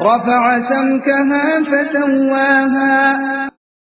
رفع سمكها فسواها.